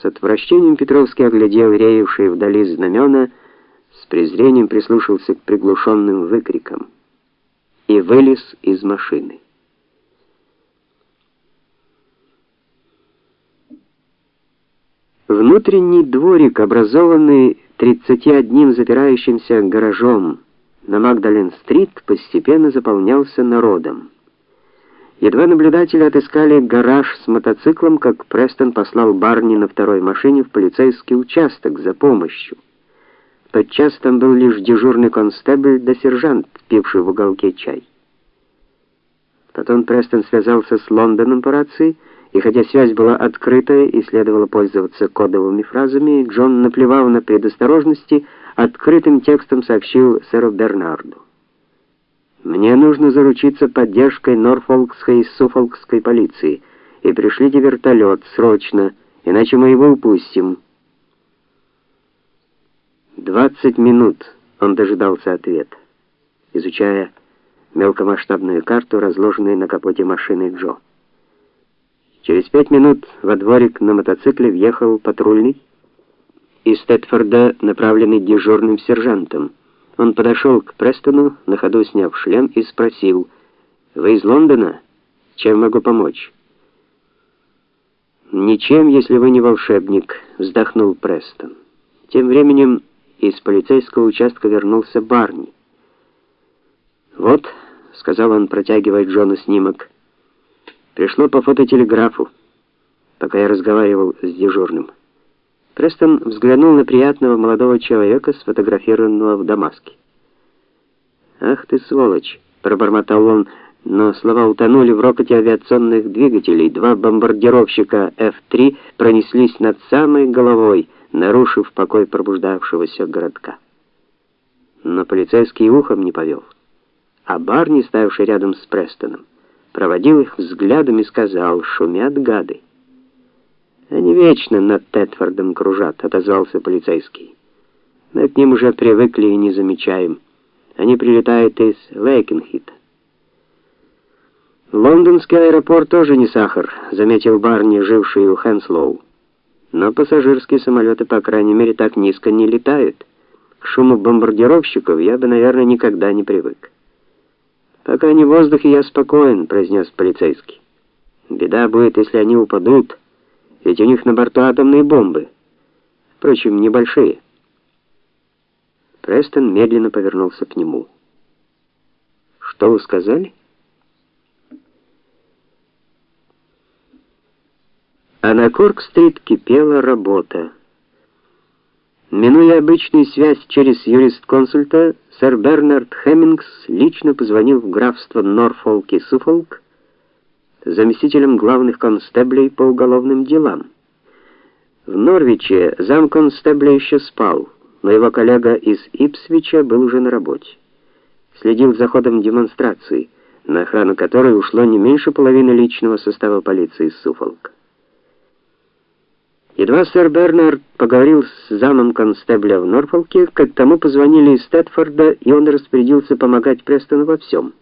С отвращением Петровский оглядел реевшие вдали знамена, с презрением прислушался к приглушенным выкрикам и вылез из машины. Внутренний дворик, образованный 31 запирающимся гаражом на Магдален-стрит, постепенно заполнялся народом. Едва наблюдатели отыскали гараж с мотоциклом, как Престон послал Барни на второй машине в полицейский участок за помощью. Тотчас там был лишь дежурный констебль да сержант, пивший в уголке чай. Потом Престон связался с Лондоном по рации, и хотя связь была открытая и следовало пользоваться кодовыми фразами, Джон, наплевав на предосторожности, открытым текстом сообщил сэру Бернарду. Мне нужно заручиться поддержкой Норфолкской и Суффолкской полиции, и пришлите вертолет срочно, иначе мы его упустим. Двадцать минут он дожидался ответа, изучая мелкомасштабную карту, разложенную на капоте машины Джо. Через пять минут во дворик на мотоцикле въехал патрульный из Стэтфорда, направленный дежурным сержантом. Он подошел к Престону, на ходу сняв шлем и спросил: "Вы из Лондона? Чем могу помочь?" "Ничем, если вы не волшебник", вздохнул Престон. Тем временем из полицейского участка вернулся Барни. "Вот", сказал он, протягивая Джону снимок. "Пришло по фототелеграфу, пока я разговаривал с дежурным". Престон взглянул на приятного молодого человека, сфотографированного в Дамаске. "Ах ты сволочь", пробормотал он, но слова утонули в рокоте авиационных двигателей. Два бомбардировщика F-3 пронеслись над самой головой, нарушив покой пробуждавшегося городка. Но полицейский ухом не повел. А Барни, стоявший рядом с Престоном, проводил их взглядом и сказал: "Шумят гады". Они вечно над Тетфордом кружат, отозвался полицейский. Мы к ним уже привыкли и не замечаем. Они прилетают из Лейкенхита. Лондонский аэропорт тоже не сахар, заметил Барни, живший у Хэнслоу. Но пассажирские самолеты, по крайней мере, так низко не летают. К шуму бомбардировщиков я бы, наверное, никогда не привык. Пока они в воздухе, я спокоен, произнес полицейский. Беда будет, если они упадут ведь у них на борту атомные бомбы. Впрочем, небольшие. Престон медленно повернулся к нему. Что вы сказали? А на Корк-стрит кипела работа. Минуя обычную связь через юрист-консульта, сэр Бернард Хеммингс лично позвонил в графство Норфолк и Суффолк заместителем главных констеблей по уголовным делам. В Норвиче замконстебля еще спал, но его коллега из Ипсвича был уже на работе. Следил за ходом демонстрации, на охрану которой ушло не меньше половины личного состава полиции Суффолка. Едва сэр Бернард поговорил с замом констебля в Норфолке, как тому позвонили из Стэтфорда, и он распорядился помогать Престону во всем.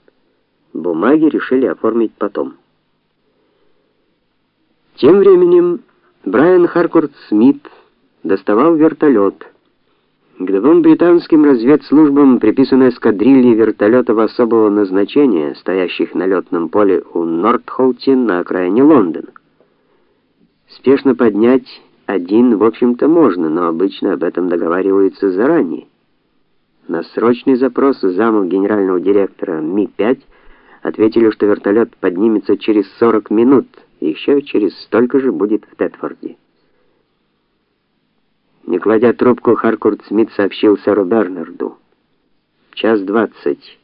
Бумаги решили оформить потом. Тем временем Брайан Харкорт Смит доставал вертолет. К двум британским разведслужбам приписаны эскадрильи вертолетов особого назначения, стоящих на летном поле у Нортхолте на окраине Лондона. Спешно поднять один, в общем-то, можно, но обычно об этом договариваются заранее. На срочный запрос замов генерального директора Ми-5 ответили, что вертолет поднимется через 40 минут еще через столько же будет в Тетфорде. Не кладя трубку, Харкурт Смит сообщил сэру Бернарду. Час двадцать.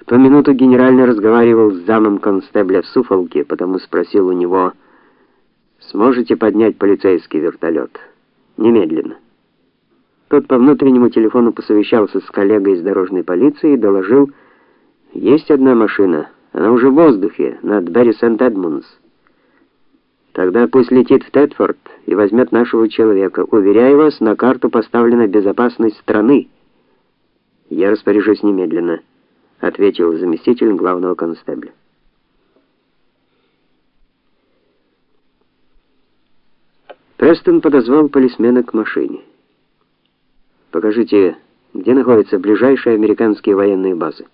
В ту минуту генеральный разговаривал с замом констебля в Суфолке, потому спросил у него: "Сможете поднять полицейский вертолет?» Немедленно. Тот по внутреннему телефону посовещался с коллегой из дорожной полиции и доложил: "Есть одна машина, она уже в воздухе над Берри Сент-Эдмундс. Тогда пусть летит в Тетфорд и возьмет нашего человека. Уверяю вас, на карту поставлена безопасность страны. Я распоряжусь немедленно, ответил заместитель главного констебля. Престон подозвал полисмена к машине. Покажите, где находятся ближайшие американские военные базы.